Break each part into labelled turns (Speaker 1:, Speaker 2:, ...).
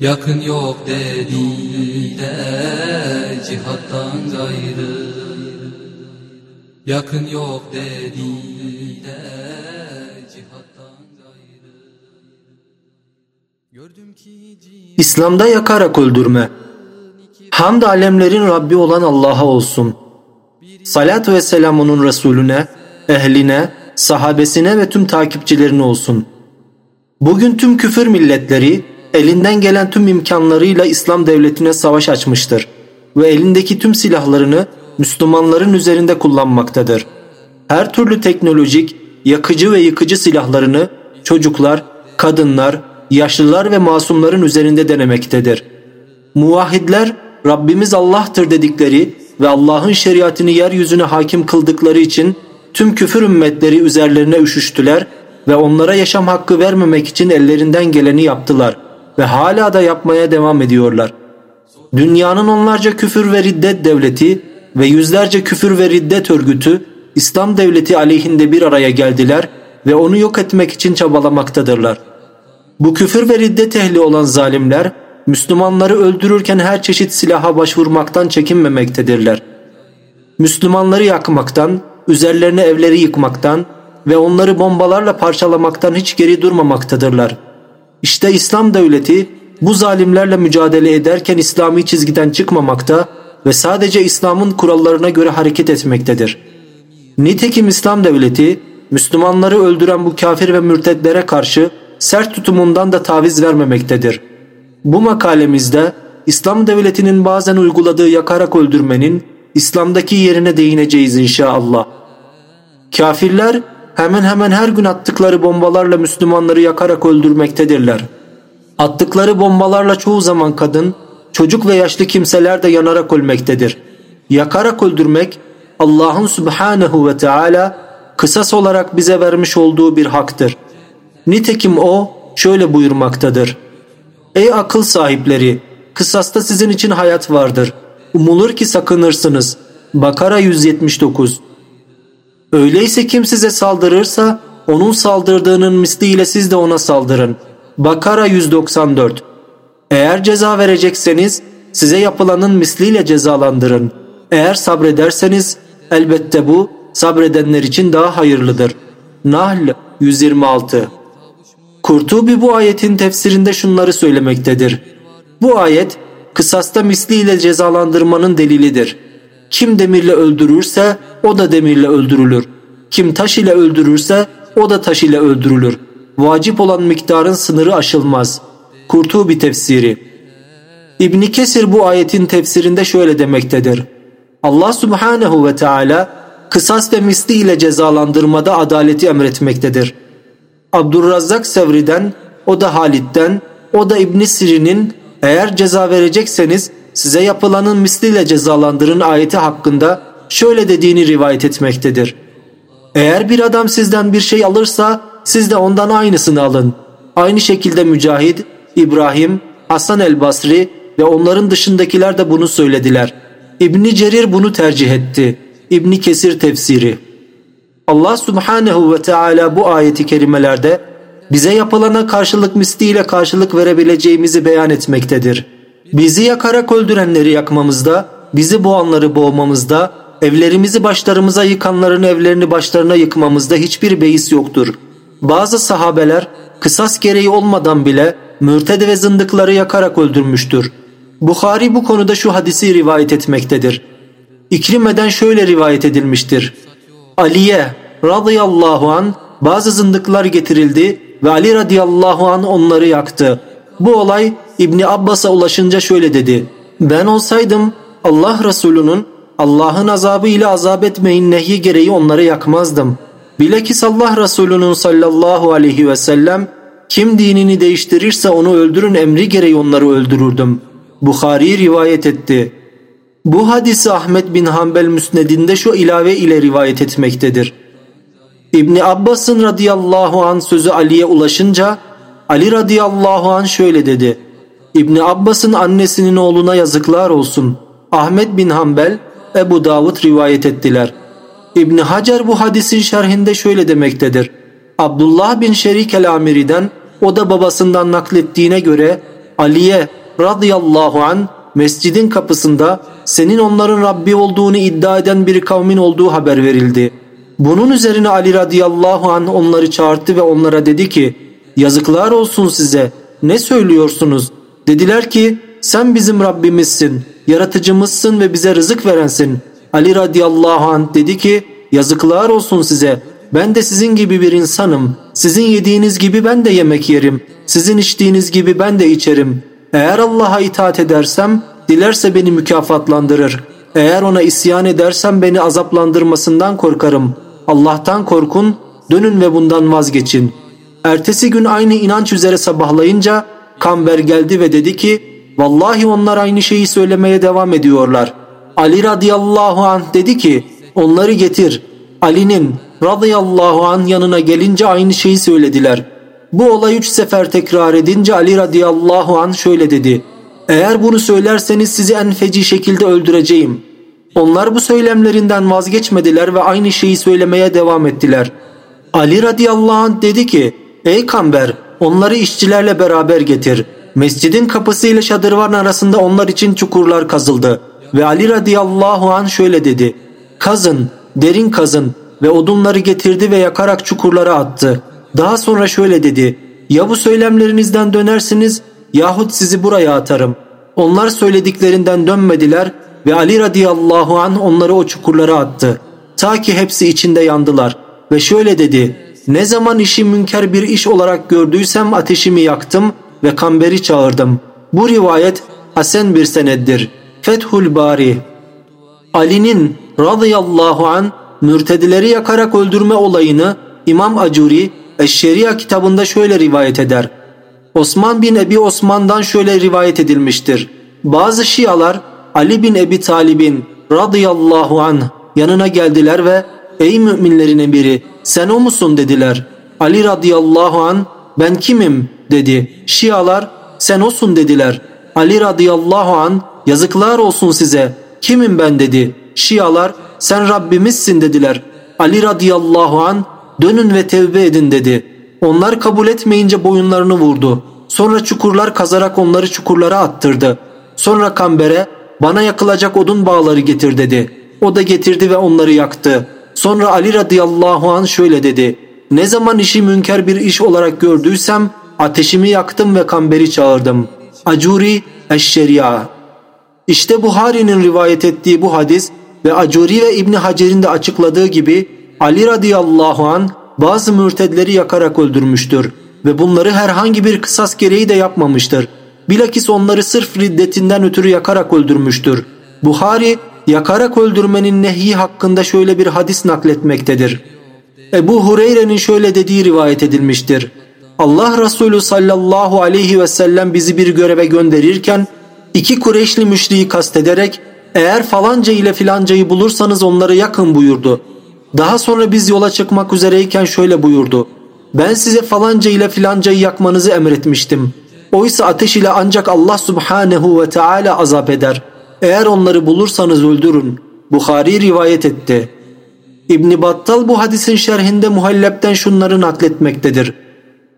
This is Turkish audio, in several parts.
Speaker 1: Yakın yok dediler cihattan gayrı Yakın yok dediler cihattan gayrı Gördüm ki
Speaker 2: İslam'da yakarak öldürme. Hamd alemlerin Rabbi olan Allah'a olsun. Salat ve selam onun Resulüne, ehline, sahabesine ve tüm takipçilerine olsun. Bugün tüm küfür milletleri elinden gelen tüm imkanlarıyla İslam devletine savaş açmıştır ve elindeki tüm silahlarını Müslümanların üzerinde kullanmaktadır. Her türlü teknolojik, yakıcı ve yıkıcı silahlarını çocuklar, kadınlar, yaşlılar ve masumların üzerinde denemektedir. Muvahhidler Rabbimiz Allah'tır dedikleri ve Allah'ın şeriatını yeryüzüne hakim kıldıkları için tüm küfür ümmetleri üzerlerine üşüştüler ve onlara yaşam hakkı vermemek için ellerinden geleni yaptılar ve hala da yapmaya devam ediyorlar. Dünyanın onlarca küfür ve riddet devleti ve yüzlerce küfür ve riddet örgütü İslam devleti aleyhinde bir araya geldiler ve onu yok etmek için çabalamaktadırlar. Bu küfür ve riddet ehli olan zalimler Müslümanları öldürürken her çeşit silaha başvurmaktan çekinmemektedirler. Müslümanları yakmaktan, üzerlerine evleri yıkmaktan ve onları bombalarla parçalamaktan hiç geri durmamaktadırlar. İşte İslam devleti bu zalimlerle mücadele ederken İslami çizgiden çıkmamakta ve sadece İslam'ın kurallarına göre hareket etmektedir. Nitekim İslam devleti Müslümanları öldüren bu kafir ve mürtetlere karşı sert tutumundan da taviz vermemektedir. Bu makalemizde İslam devletinin bazen uyguladığı yakarak öldürmenin İslam'daki yerine değineceğiz inşallah. Kafirler hemen hemen her gün attıkları bombalarla Müslümanları yakarak öldürmektedirler. Attıkları bombalarla çoğu zaman kadın, çocuk ve yaşlı kimseler de yanarak ölmektedir. Yakarak öldürmek Allah'ın Subhanahu ve Teala kısas olarak bize vermiş olduğu bir haktır. Nitekim o şöyle buyurmaktadır. Ey akıl sahipleri! Kısasta sizin için hayat vardır. Umulur ki sakınırsınız. Bakara 179 Öyleyse kim size saldırırsa onun saldırdığının misliyle siz de ona saldırın. Bakara 194 Eğer ceza verecekseniz size yapılanın misliyle cezalandırın. Eğer sabrederseniz elbette bu sabredenler için daha hayırlıdır. Nahl 126 Kurtubi bu ayetin tefsirinde şunları söylemektedir. Bu ayet kısasta misliyle cezalandırmanın delilidir. Kim demirle öldürürse o da demirle öldürülür. Kim taş ile öldürürse o da taş ile öldürülür. Vacip olan miktarın sınırı aşılmaz. Kurtubi tefsiri İbni Kesir bu ayetin tefsirinde şöyle demektedir. Allah subhanehu ve Teala kısas ve misli ile cezalandırmada adaleti emretmektedir. Abdurrazzak Sevri'den, o da Halid'den, o da İbn Sirin'in eğer ceza verecekseniz size yapılanın misliyle cezalandırın ayeti hakkında şöyle dediğini rivayet etmektedir. Eğer bir adam sizden bir şey alırsa siz de ondan aynısını alın. Aynı şekilde Mücahid, İbrahim, Hasan el Basri ve onların dışındakiler de bunu söylediler. İbni Cerir bunu tercih etti. İbni Kesir tefsiri. Allah subhanehu ve Teala bu ayeti kerimelerde bize yapılana karşılık misliyle karşılık verebileceğimizi beyan etmektedir. Bizi yakarak öldürenleri yakmamızda, bizi boğanları boğmamızda, evlerimizi başlarımıza yıkanların evlerini başlarına yıkmamızda hiçbir beis yoktur. Bazı sahabeler kısas gereği olmadan bile mürted ve zındıkları yakarak öldürmüştür. Bukhari bu konuda şu hadisi rivayet etmektedir. İkrime'den şöyle rivayet edilmiştir. Ali'ye radıyallahu an bazı zındıklar getirildi ve Ali radıyallahu an onları yaktı. Bu olay İbni Abbas'a ulaşınca şöyle dedi. Ben olsaydım Allah Resulü'nün Allah'ın azabı ile azap etmeyin nehyi gereği onları yakmazdım. Bilakis Allah Resulü'nün sallallahu aleyhi ve sellem kim dinini değiştirirse onu öldürün emri gereği onları öldürürdüm. Bukhari rivayet etti. Bu hadisi Ahmet bin Hanbel müsnedinde şu ilave ile rivayet etmektedir. İbni Abbas'ın radıyallahu an sözü Ali'ye ulaşınca Ali radıyallahu an şöyle dedi. İbni Abbas'ın annesinin oğluna yazıklar olsun. Ahmet bin Hanbel, Ebu Davud rivayet ettiler. İbni Hacer bu hadisin şerhinde şöyle demektedir. Abdullah bin Şerik el-Amiri'den o da babasından naklettiğine göre Ali'ye radıyallahu an mescidin kapısında senin onların Rabbi olduğunu iddia eden bir kavmin olduğu haber verildi. Bunun üzerine Ali radıyallahu an onları çağırdı ve onlara dedi ki yazıklar olsun size ne söylüyorsunuz? Dediler ki sen bizim Rabbimizsin, yaratıcımızsın ve bize rızık verensin. Ali radıyallahu anh dedi ki yazıklar olsun size ben de sizin gibi bir insanım. Sizin yediğiniz gibi ben de yemek yerim. Sizin içtiğiniz gibi ben de içerim. Eğer Allah'a itaat edersem dilerse beni mükafatlandırır. Eğer ona isyan edersem beni azaplandırmasından korkarım. Allah'tan korkun, dönün ve bundan vazgeçin. Ertesi gün aynı inanç üzere sabahlayınca Kamber geldi ve dedi ki Vallahi onlar aynı şeyi söylemeye devam ediyorlar. Ali radıyallahu anh dedi ki onları getir. Ali'nin radıyallahu anh yanına gelince aynı şeyi söylediler. Bu olay üç sefer tekrar edince Ali radıyallahu anh şöyle dedi. Eğer bunu söylerseniz sizi en feci şekilde öldüreceğim. Onlar bu söylemlerinden vazgeçmediler ve aynı şeyi söylemeye devam ettiler. Ali radıyallahu anh dedi ki Ey Kamber onları işçilerle beraber getir. Mescidin kapısı ile şadırvan arasında onlar için çukurlar kazıldı. Ve Ali radıyallahu an şöyle dedi. Kazın, derin kazın ve odunları getirdi ve yakarak çukurlara attı. Daha sonra şöyle dedi. Ya bu söylemlerinizden dönersiniz yahut sizi buraya atarım. Onlar söylediklerinden dönmediler ve Ali radıyallahu an onları o çukurlara attı. Ta ki hepsi içinde yandılar. Ve şöyle dedi. Ne zaman işi münker bir iş olarak gördüysem ateşimi yaktım ve kamberi çağırdım. Bu rivayet Hasen bir seneddir. Fethul Bari Ali'nin radıyallahu an mürtedileri yakarak öldürme olayını İmam Acuri Eşşeriya kitabında şöyle rivayet eder. Osman bin Ebi Osman'dan şöyle rivayet edilmiştir. Bazı şialar Ali bin Ebi Talib'in radıyallahu an yanına geldiler ve ''Ey müminlerin emiri sen o musun?'' dediler. Ali radıyallahu an ''Ben kimim?'' dedi. Şialar ''Sen osun'' dediler. Ali radıyallahu an ''Yazıklar olsun size kimim ben?'' dedi. Şialar ''Sen Rabbimizsin'' dediler. Ali radıyallahu an ''Dönün ve tevbe edin'' dedi. Onlar kabul etmeyince boyunlarını vurdu. Sonra çukurlar kazarak onları çukurlara attırdı. Sonra kambere bana yakılacak odun bağları getir dedi. O da getirdi ve onları yaktı. Sonra Ali radıyallahu an şöyle dedi. Ne zaman işi münker bir iş olarak gördüysem ateşimi yaktım ve kamberi çağırdım. Acuri Eşşeriya İşte Buhari'nin rivayet ettiği bu hadis ve Acuri ve İbni Hacer'in de açıkladığı gibi Ali radıyallahu an bazı mürtedleri yakarak öldürmüştür ve bunları herhangi bir kısas gereği de yapmamıştır. Bilakis onları sırf riddetinden ötürü yakarak öldürmüştür. Buhari yakarak öldürmenin nehi hakkında şöyle bir hadis nakletmektedir. Ebu Hureyre'nin şöyle dediği rivayet edilmiştir. Allah Resulü sallallahu aleyhi ve sellem bizi bir göreve gönderirken iki Kureyşli müşriği kastederek eğer falanca ile filancayı bulursanız onları yakın buyurdu. Daha sonra biz yola çıkmak üzereyken şöyle buyurdu. Ben size falanca ile filancayı yakmanızı emretmiştim. Oysa ateş ile ancak Allah subhanehu ve teala azap eder. Eğer onları bulursanız öldürün. Bukhari rivayet etti. İbn Battal bu hadisin şerhinde muhallepten şunları nakletmektedir.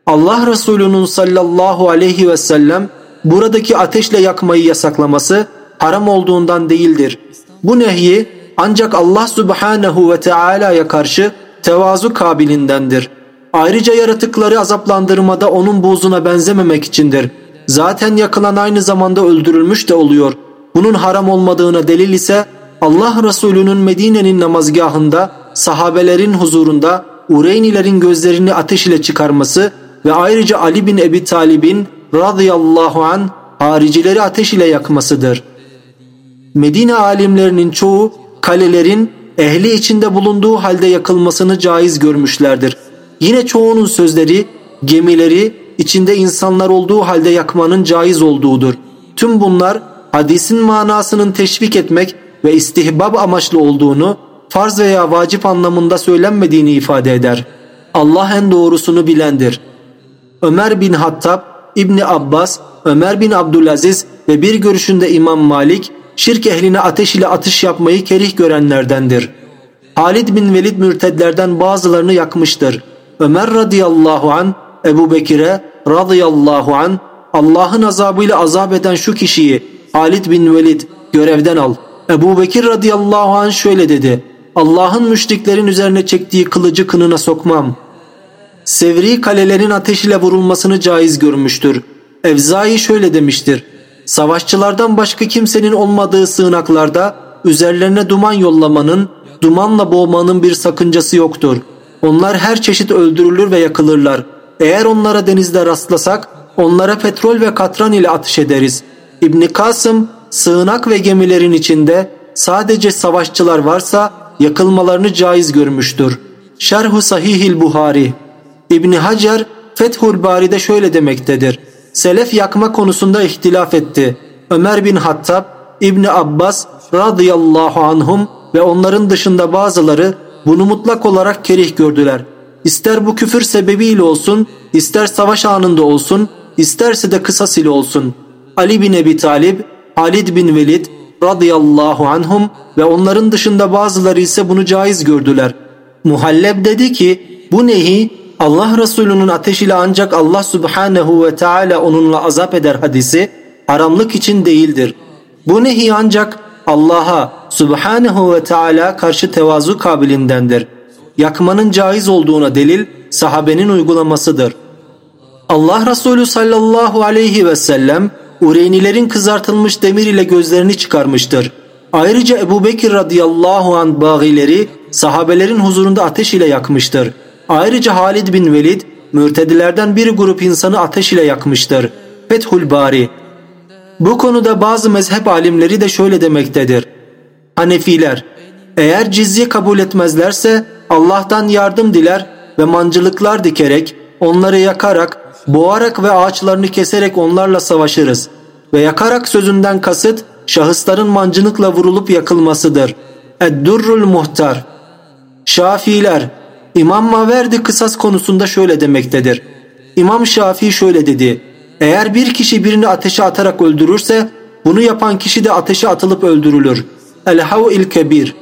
Speaker 2: Allah Resulü'nün sallallahu aleyhi ve sellem buradaki ateşle yakmayı yasaklaması haram olduğundan değildir. Bu nehyi ancak Allah subhanehu ve teala'ya karşı tevazu kabilindendir. Ayrıca yaratıkları azaplandırmada onun buzuna benzememek içindir. Zaten yakılan aynı zamanda öldürülmüş de oluyor. Bunun haram olmadığına delil ise Allah Resulü'nün Medine'nin namazgahında sahabelerin huzurunda Ureynilerin gözlerini ateş ile çıkarması ve ayrıca Ali bin Ebi Talib'in radıyallahu an haricileri ateş ile yakmasıdır. Medine alimlerinin çoğu kalelerin ehli içinde bulunduğu halde yakılmasını caiz görmüşlerdir. Yine çoğunun sözleri gemileri içinde insanlar olduğu halde yakmanın caiz olduğudur. Tüm bunlar hadisin manasının teşvik etmek ve istihbab amaçlı olduğunu, farz veya vacip anlamında söylenmediğini ifade eder. Allah en doğrusunu bilendir. Ömer bin Hattab, İbni Abbas, Ömer bin Abdülaziz ve bir görüşünde İmam Malik, şirk ehline ateş ile atış yapmayı kerih görenlerdendir. Halid bin Velid mürtedlerden bazılarını yakmıştır. Ömer radıyallahu an Ebu Bekir'e radıyallahu an Allah'ın azabıyla azap eden şu kişiyi Halid bin Velid görevden al. Ebu Bekir radıyallahu an şöyle dedi. Allah'ın müşriklerin üzerine çektiği kılıcı kınına sokmam. Sevri kalelerin ateş ile vurulmasını caiz görmüştür. Evzai şöyle demiştir. Savaşçılardan başka kimsenin olmadığı sığınaklarda üzerlerine duman yollamanın, dumanla boğmanın bir sakıncası yoktur. Onlar her çeşit öldürülür ve yakılırlar. Eğer onlara denizde rastlasak onlara petrol ve katran ile atış ederiz. İbni Kasım sığınak ve gemilerin içinde sadece savaşçılar varsa yakılmalarını caiz görmüştür. Şerhu Sahihil Buhari İbni Hacer Fethul Bari'de şöyle demektedir. Selef yakma konusunda ihtilaf etti. Ömer bin Hattab, İbni Abbas radıyallahu anhum ve onların dışında bazıları bunu mutlak olarak kerih gördüler. İster bu küfür sebebiyle olsun, ister savaş anında olsun, isterse de kısas ile olsun. Ali bin Ebi Talib, Halid bin Velid radıyallahu anhum ve onların dışında bazıları ise bunu caiz gördüler. Muhalleb dedi ki bu nehi Allah Resulü'nün ateş ile ancak Allah subhanehu ve teala onunla azap eder hadisi haramlık için değildir. Bu nehi ancak Allah'a subhanehu ve teala karşı tevazu kabilindendir. Yakmanın caiz olduğuna delil sahabenin uygulamasıdır. Allah Resulü sallallahu aleyhi ve sellem Ureynilerin kızartılmış demir ile gözlerini çıkarmıştır. Ayrıca Ebu Bekir radıyallahu an bağileri sahabelerin huzurunda ateş ile yakmıştır. Ayrıca Halid bin Velid mürtedilerden bir grup insanı ateş ile yakmıştır. Fethul Bari Bu konuda bazı mezhep alimleri de şöyle demektedir. Hanefiler eğer cizye kabul etmezlerse Allah'tan yardım diler ve mancılıklar dikerek, onları yakarak, boğarak ve ağaçlarını keserek onlarla savaşırız. Ve yakarak sözünden kasıt şahısların mancınıkla vurulup yakılmasıdır. Eddurrul Muhtar Şafiiler İmam Maverdi kısas konusunda şöyle demektedir. İmam Şafii şöyle dedi. Eğer bir kişi birini ateşe atarak öldürürse bunu yapan kişi de ateşe atılıp öldürülür. El-Hav'il Kebir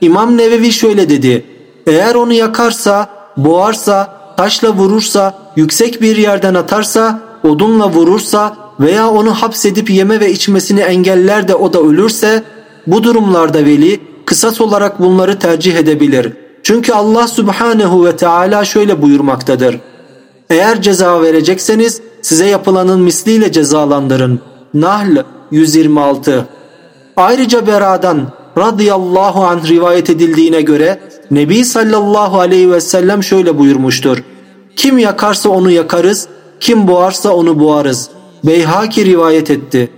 Speaker 2: İmam Nevevi şöyle dedi. Eğer onu yakarsa, boğarsa, taşla vurursa, yüksek bir yerden atarsa, odunla vurursa veya onu hapsedip yeme ve içmesini engeller de o da ölürse bu durumlarda veli kısas olarak bunları tercih edebilir. Çünkü Allah subhanehu ve Teala şöyle buyurmaktadır. Eğer ceza verecekseniz size yapılanın misliyle cezalandırın. Nahl 126 Ayrıca Bera'dan radıyallahu anh rivayet edildiğine göre Nebi sallallahu aleyhi ve sellem şöyle buyurmuştur. Kim yakarsa onu yakarız, kim boğarsa onu boğarız. Beyhaki rivayet etti.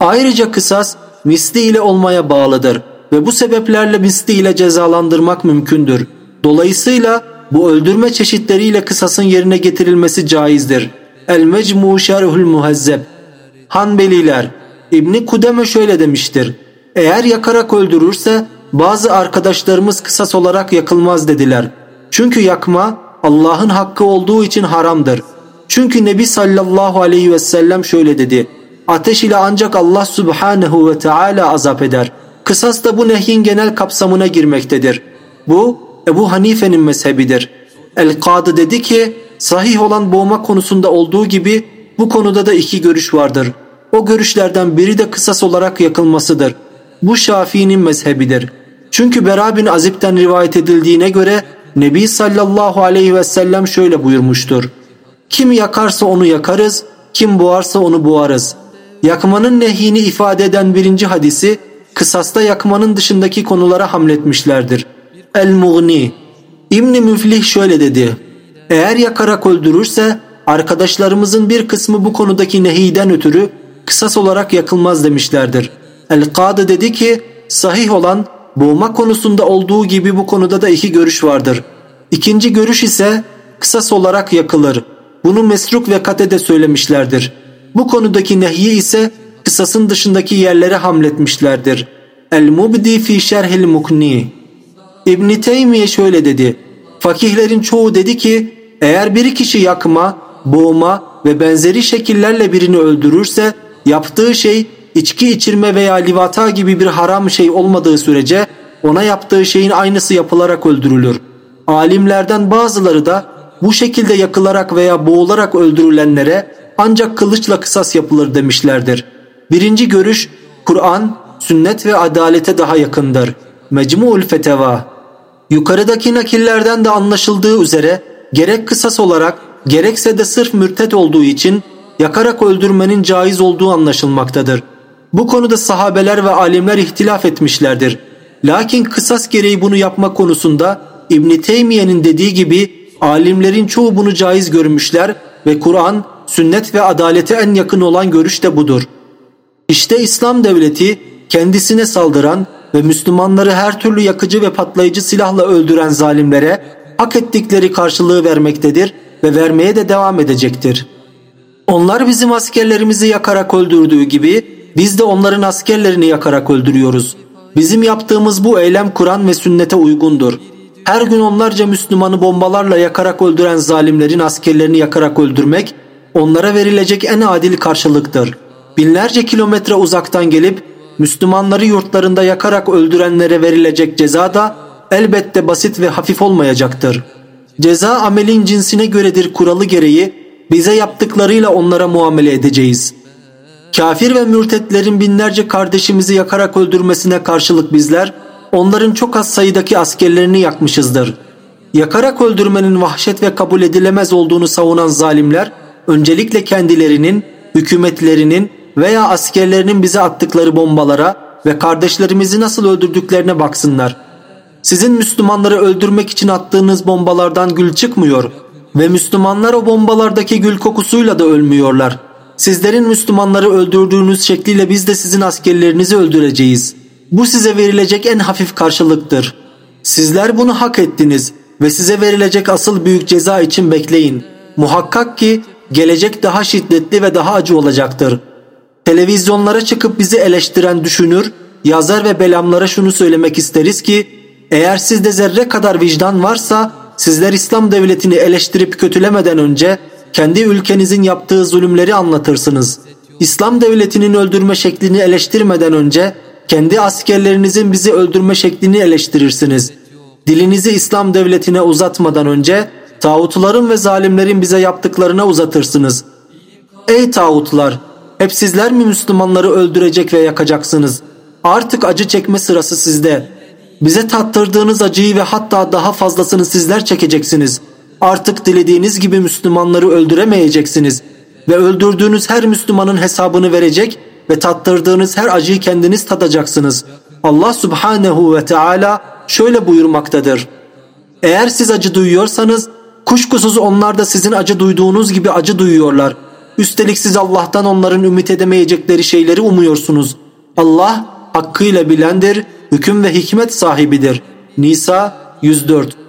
Speaker 2: Ayrıca kısas misli ile olmaya bağlıdır ve bu sebeplerle misli ile cezalandırmak mümkündür. Dolayısıyla bu öldürme çeşitleriyle kısasın yerine getirilmesi caizdir. El-Mecmu Şerhül Muhezzeb Hanbeliler İbni Kudeme şöyle demiştir. Eğer yakarak öldürürse bazı arkadaşlarımız kısas olarak yakılmaz dediler. Çünkü yakma Allah'ın hakkı olduğu için haramdır. Çünkü Nebi sallallahu aleyhi ve sellem şöyle dedi. Ateş ile ancak Allah subhanehu ve teala azap eder. Kısas da bu nehyin genel kapsamına girmektedir. Bu Ebu Hanife'nin mezhebidir. El-Kadı dedi ki sahih olan boğma konusunda olduğu gibi bu konuda da iki görüş vardır. O görüşlerden biri de kısas olarak yakılmasıdır. Bu Şafii'nin mezhebidir. Çünkü Bera bin Azib'den rivayet edildiğine göre Nebi sallallahu aleyhi ve sellem şöyle buyurmuştur. Kim yakarsa onu yakarız, kim boğarsa onu boğarız. Yakmanın nehyini ifade eden birinci hadisi kısasta yakmanın dışındaki konulara hamletmişlerdir. El-Mughni İbni Müflih şöyle dedi. Eğer yakarak öldürürse arkadaşlarımızın bir kısmı bu konudaki nehiden ötürü kısas olarak yakılmaz demişlerdir. El-Kadı dedi ki sahih olan boğma konusunda olduğu gibi bu konuda da iki görüş vardır. İkinci görüş ise kısas olarak yakılır. Bunu Mesruk ve Kate'de söylemişlerdir. Bu konudaki nehyi ise kısasın dışındaki yerlere hamletmişlerdir. El-Mubdi fi şerhil mukni İbn Teymiye şöyle dedi. Fakihlerin çoğu dedi ki eğer bir kişi yakma, boğma ve benzeri şekillerle birini öldürürse yaptığı şey içki içirme veya livata gibi bir haram şey olmadığı sürece ona yaptığı şeyin aynısı yapılarak öldürülür. Alimlerden bazıları da bu şekilde yakılarak veya boğularak öldürülenlere ancak kılıçla kısas yapılır demişlerdir. Birinci görüş Kur'an, sünnet ve adalete daha yakındır. Mecmu'ul Feteva Yukarıdaki nakillerden de anlaşıldığı üzere gerek kısas olarak gerekse de sırf mürtet olduğu için yakarak öldürmenin caiz olduğu anlaşılmaktadır. Bu konuda sahabeler ve alimler ihtilaf etmişlerdir. Lakin kısas gereği bunu yapma konusunda İbn Teymiye'nin dediği gibi alimlerin çoğu bunu caiz görmüşler ve Kur'an, sünnet ve adalete en yakın olan görüş de budur. İşte İslam devleti kendisine saldıran ve Müslümanları her türlü yakıcı ve patlayıcı silahla öldüren zalimlere hak ettikleri karşılığı vermektedir ve vermeye de devam edecektir. Onlar bizim askerlerimizi yakarak öldürdüğü gibi biz de onların askerlerini yakarak öldürüyoruz. Bizim yaptığımız bu eylem Kur'an ve sünnete uygundur. Her gün onlarca Müslümanı bombalarla yakarak öldüren zalimlerin askerlerini yakarak öldürmek onlara verilecek en adil karşılıktır. Binlerce kilometre uzaktan gelip Müslümanları yurtlarında yakarak öldürenlere verilecek ceza da elbette basit ve hafif olmayacaktır. Ceza amelin cinsine göredir kuralı gereği bize yaptıklarıyla onlara muamele edeceğiz. Kafir ve mürtetlerin binlerce kardeşimizi yakarak öldürmesine karşılık bizler onların çok az sayıdaki askerlerini yakmışızdır. Yakarak öldürmenin vahşet ve kabul edilemez olduğunu savunan zalimler öncelikle kendilerinin, hükümetlerinin veya askerlerinin bize attıkları bombalara ve kardeşlerimizi nasıl öldürdüklerine baksınlar. Sizin Müslümanları öldürmek için attığınız bombalardan gül çıkmıyor ve Müslümanlar o bombalardaki gül kokusuyla da ölmüyorlar. Sizlerin Müslümanları öldürdüğünüz şekliyle biz de sizin askerlerinizi öldüreceğiz. Bu size verilecek en hafif karşılıktır. Sizler bunu hak ettiniz ve size verilecek asıl büyük ceza için bekleyin. Muhakkak ki gelecek daha şiddetli ve daha acı olacaktır. Televizyonlara çıkıp bizi eleştiren düşünür, yazar ve belamlara şunu söylemek isteriz ki eğer sizde zerre kadar vicdan varsa sizler İslam devletini eleştirip kötülemeden önce kendi ülkenizin yaptığı zulümleri anlatırsınız. İslam devletinin öldürme şeklini eleştirmeden önce kendi askerlerinizin bizi öldürme şeklini eleştirirsiniz. Dilinizi İslam devletine uzatmadan önce tağutların ve zalimlerin bize yaptıklarına uzatırsınız. Ey tağutlar! Hep sizler mi Müslümanları öldürecek ve yakacaksınız? Artık acı çekme sırası sizde. Bize tattırdığınız acıyı ve hatta daha fazlasını sizler çekeceksiniz. Artık dilediğiniz gibi Müslümanları öldüremeyeceksiniz. Ve öldürdüğünüz her Müslümanın hesabını verecek ve tattırdığınız her acıyı kendiniz tadacaksınız. Allah subhanehu ve Teala şöyle buyurmaktadır. Eğer siz acı duyuyorsanız kuşkusuz onlar da sizin acı duyduğunuz gibi acı duyuyorlar. Üstelik siz Allah'tan onların ümit edemeyecekleri şeyleri umuyorsunuz. Allah hakkıyla bilendir, hüküm ve hikmet sahibidir. Nisa 104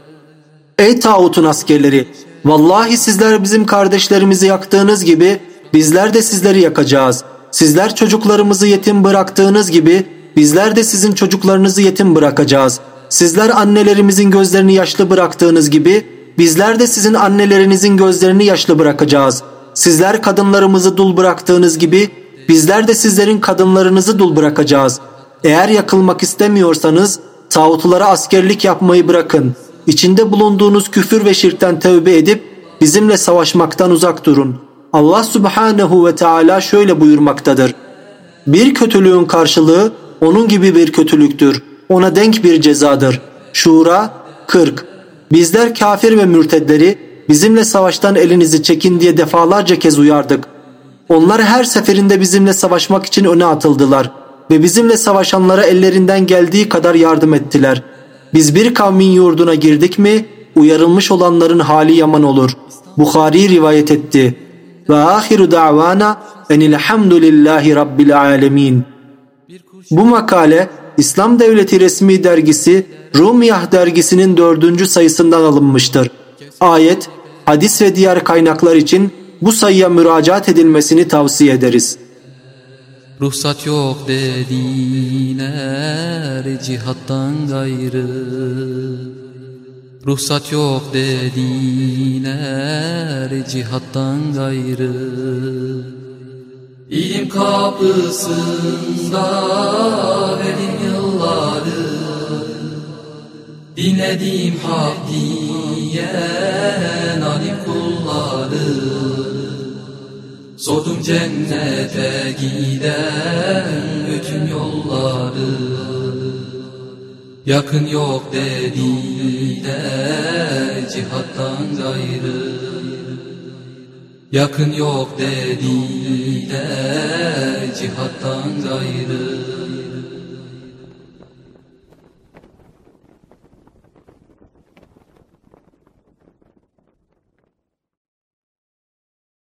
Speaker 2: Ey tağutun askerleri! Vallahi sizler bizim kardeşlerimizi yaktığınız gibi bizler de sizleri yakacağız. Sizler çocuklarımızı yetim bıraktığınız gibi bizler de sizin çocuklarınızı yetim bırakacağız. Sizler annelerimizin gözlerini yaşlı bıraktığınız gibi bizler de sizin annelerinizin gözlerini yaşlı bırakacağız. Sizler kadınlarımızı dul bıraktığınız gibi bizler de sizlerin kadınlarınızı dul bırakacağız. Eğer yakılmak istemiyorsanız tağutlara askerlik yapmayı bırakın. İçinde bulunduğunuz küfür ve şirkten tövbe edip bizimle savaşmaktan uzak durun. Allah subhanehu ve Teala şöyle buyurmaktadır. Bir kötülüğün karşılığı onun gibi bir kötülüktür. Ona denk bir cezadır. Şura 40 Bizler kafir ve mürtedleri bizimle savaştan elinizi çekin diye defalarca kez uyardık. Onlar her seferinde bizimle savaşmak için öne atıldılar ve bizimle savaşanlara ellerinden geldiği kadar yardım ettiler. Biz bir kavmin yurduna girdik mi uyarılmış olanların hali yaman olur. Bukhari rivayet etti. Ve ahiru da'vana enilhamdülillahi rabbil alemin. Bu makale İslam Devleti resmi dergisi Rumiyah dergisinin dördüncü sayısından alınmıştır. Ayet, hadis ve diğer kaynaklar için bu sayıya müracaat edilmesini tavsiye ederiz.
Speaker 1: Ruhsat yok dediler cihattan gayrı. Ruhsat yok dediler cihattan gayrı. İlim kapısında verin yılları Dinlediğim hak diyen alim kulları Sordum cennete giden bütün yolları. Yakın yok dediler cihattan gayrı. Yakın yok dediler cihattan gayrı